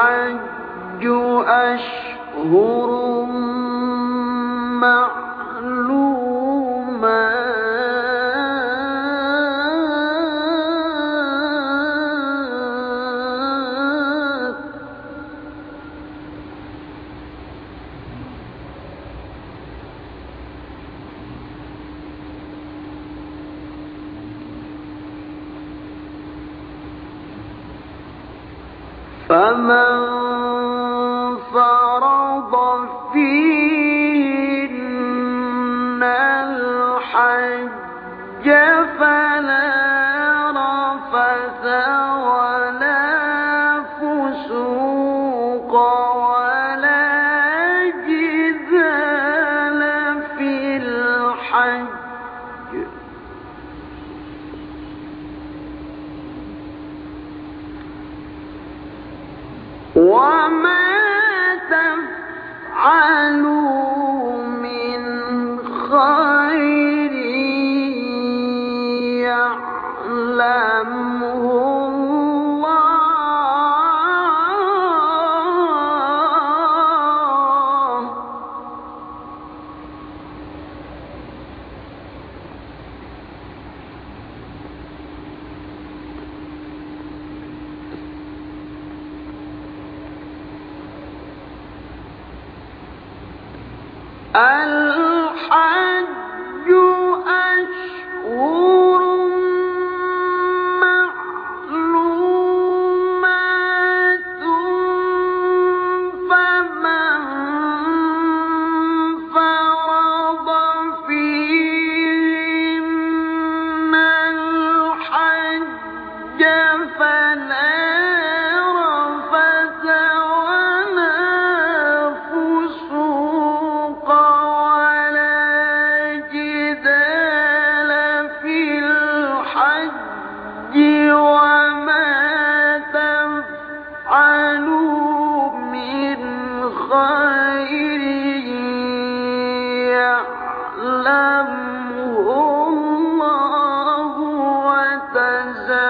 الحج أشهر معلوم أنزل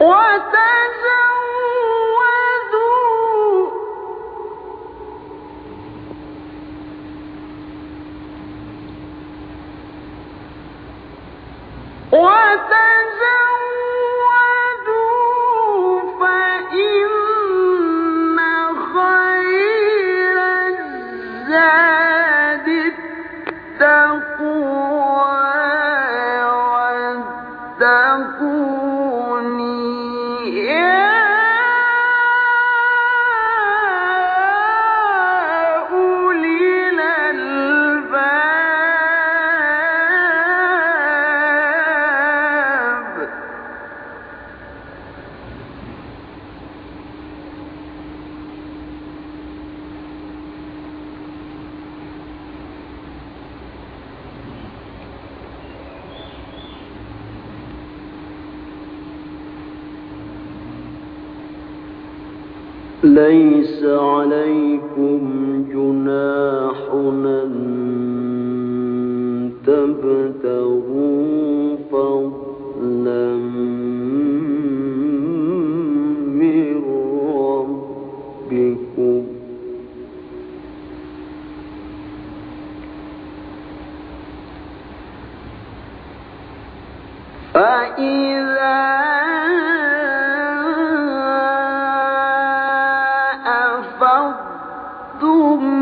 وتجعل ليس عليكم جناح أن أفضتم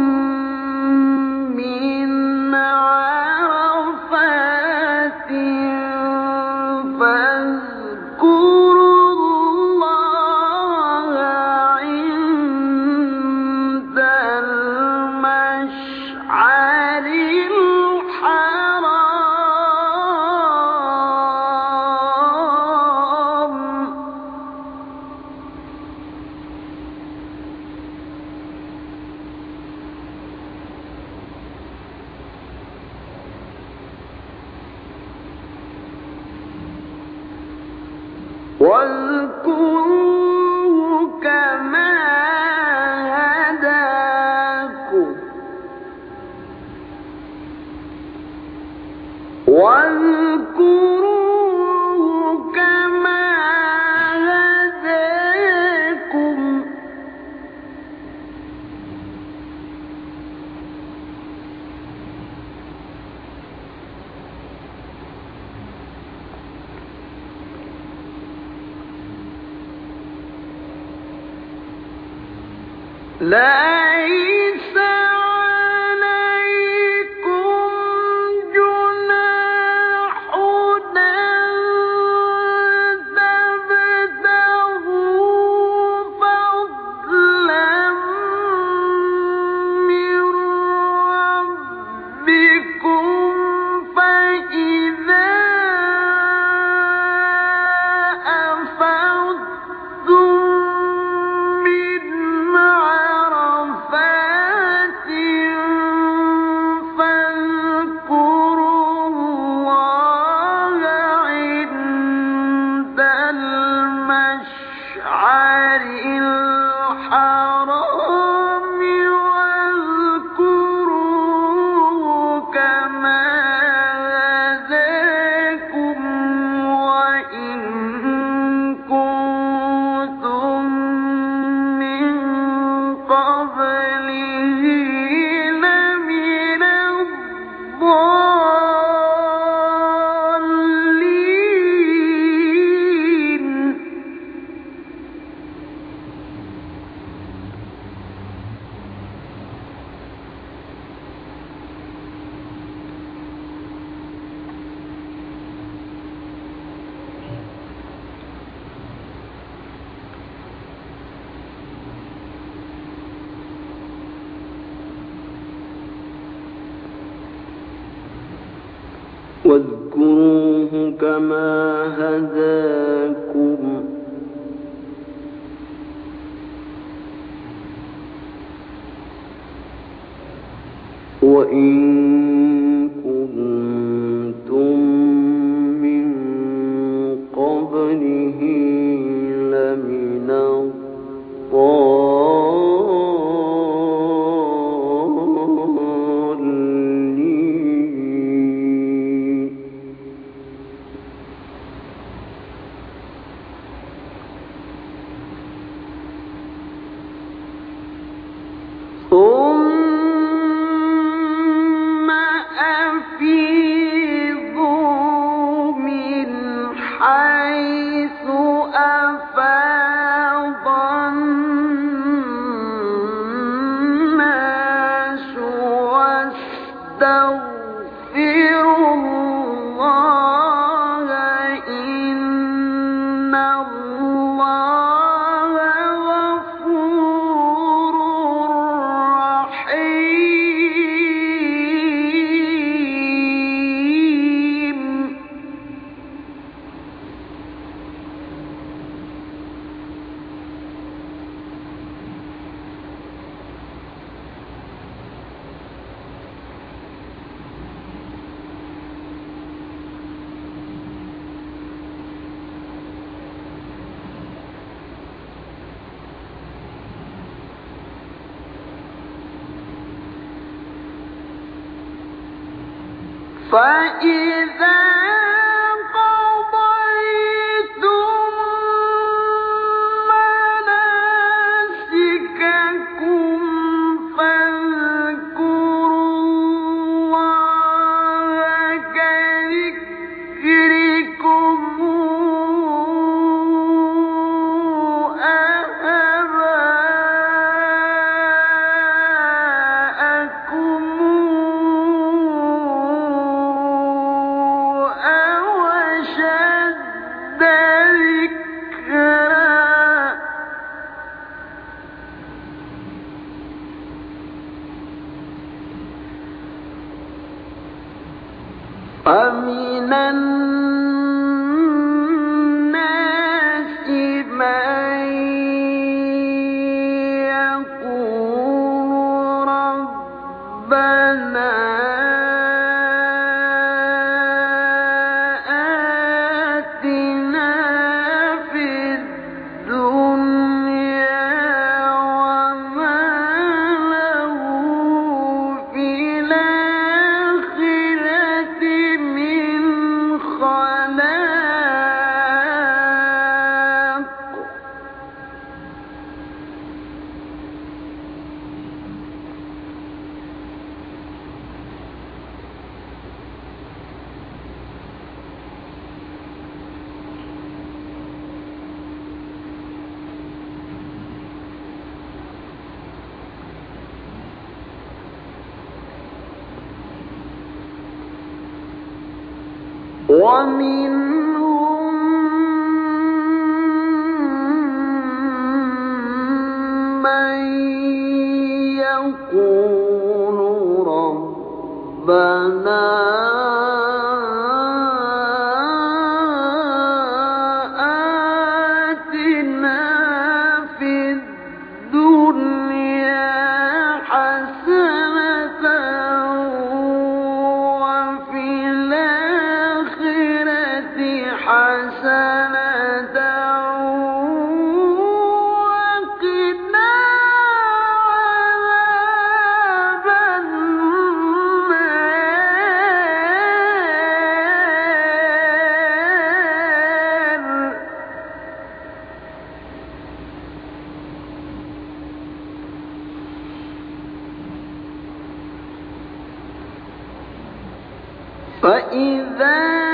فإذا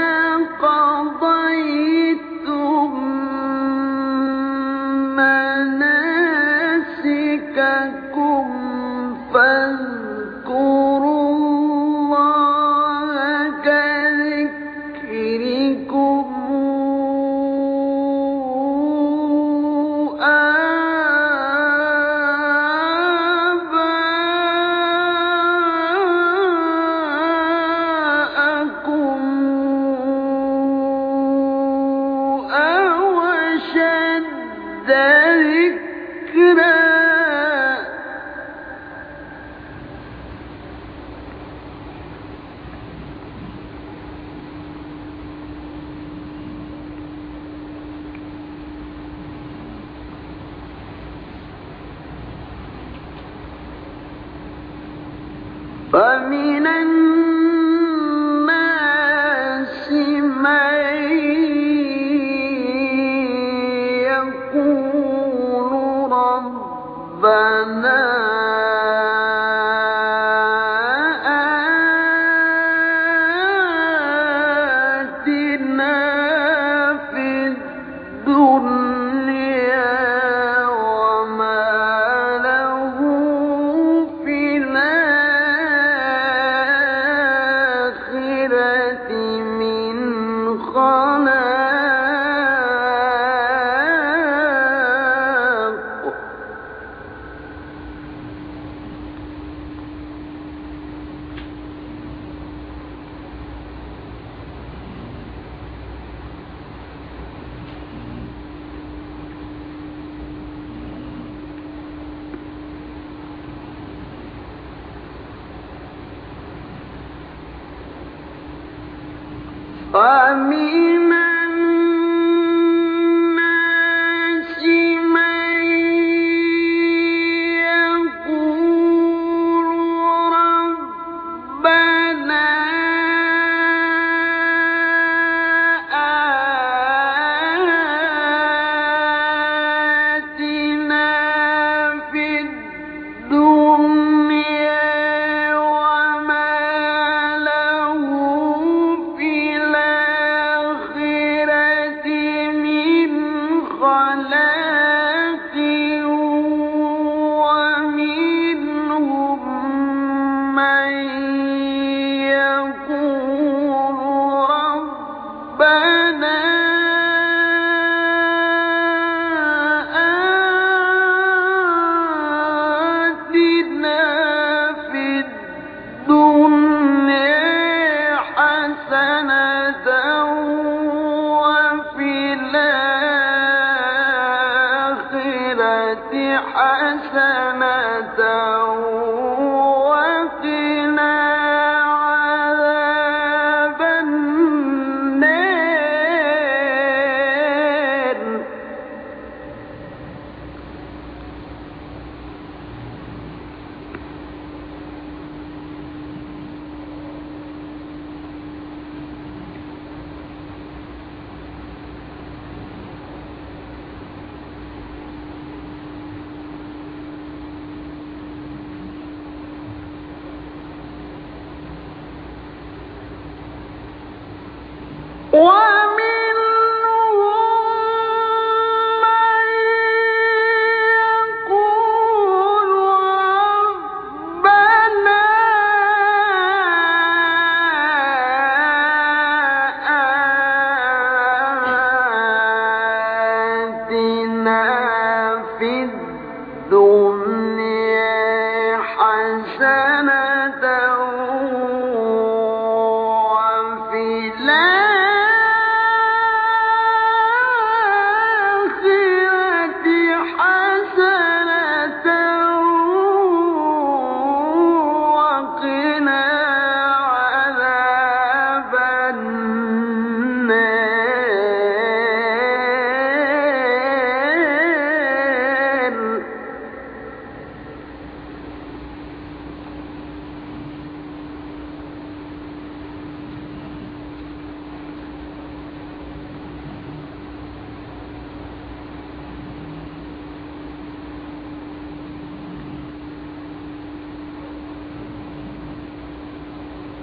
حسنة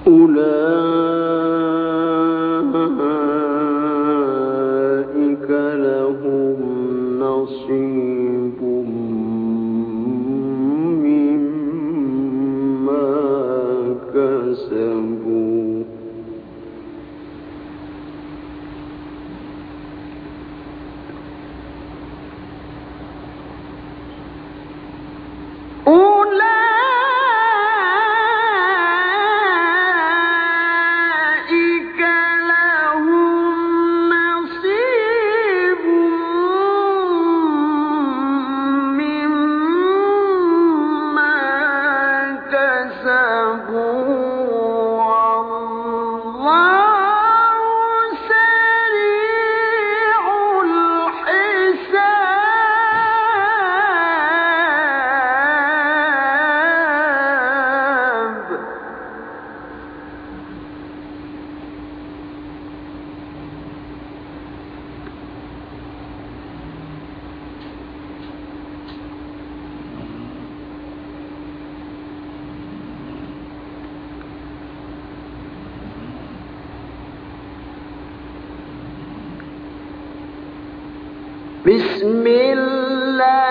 أولئك بسم الله.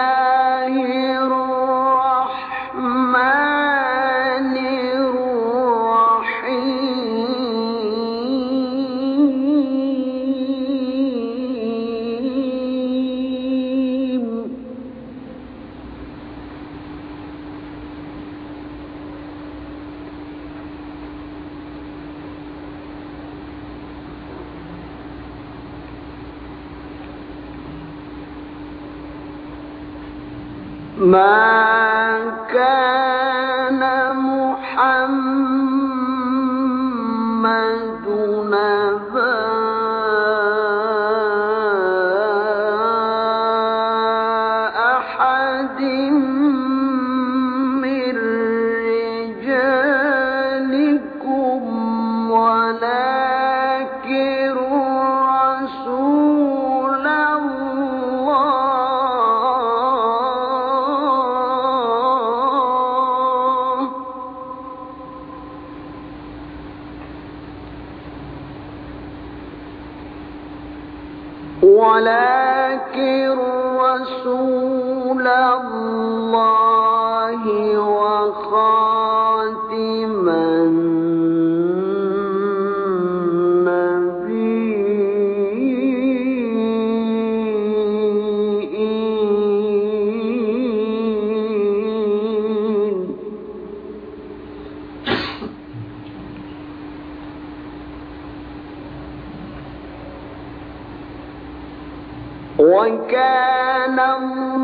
وكان الله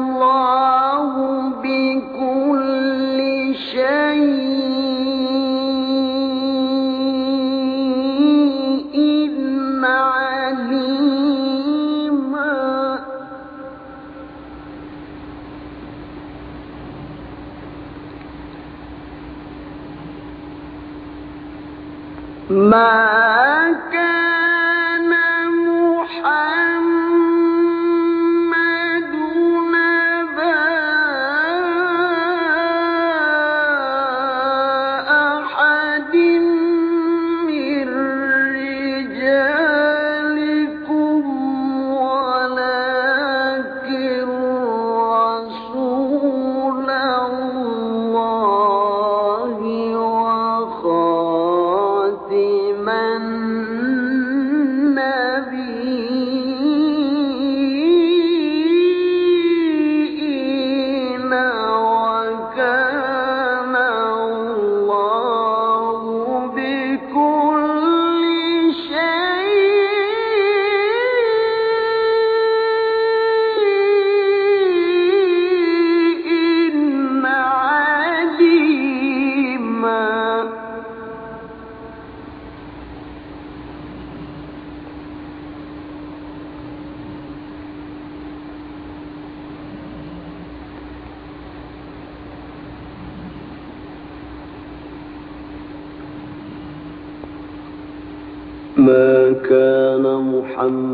ما كان محمد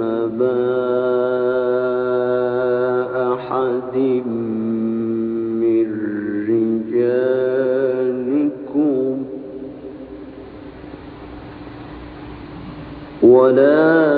نبا أحد من رجالكم. ولكن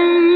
شيء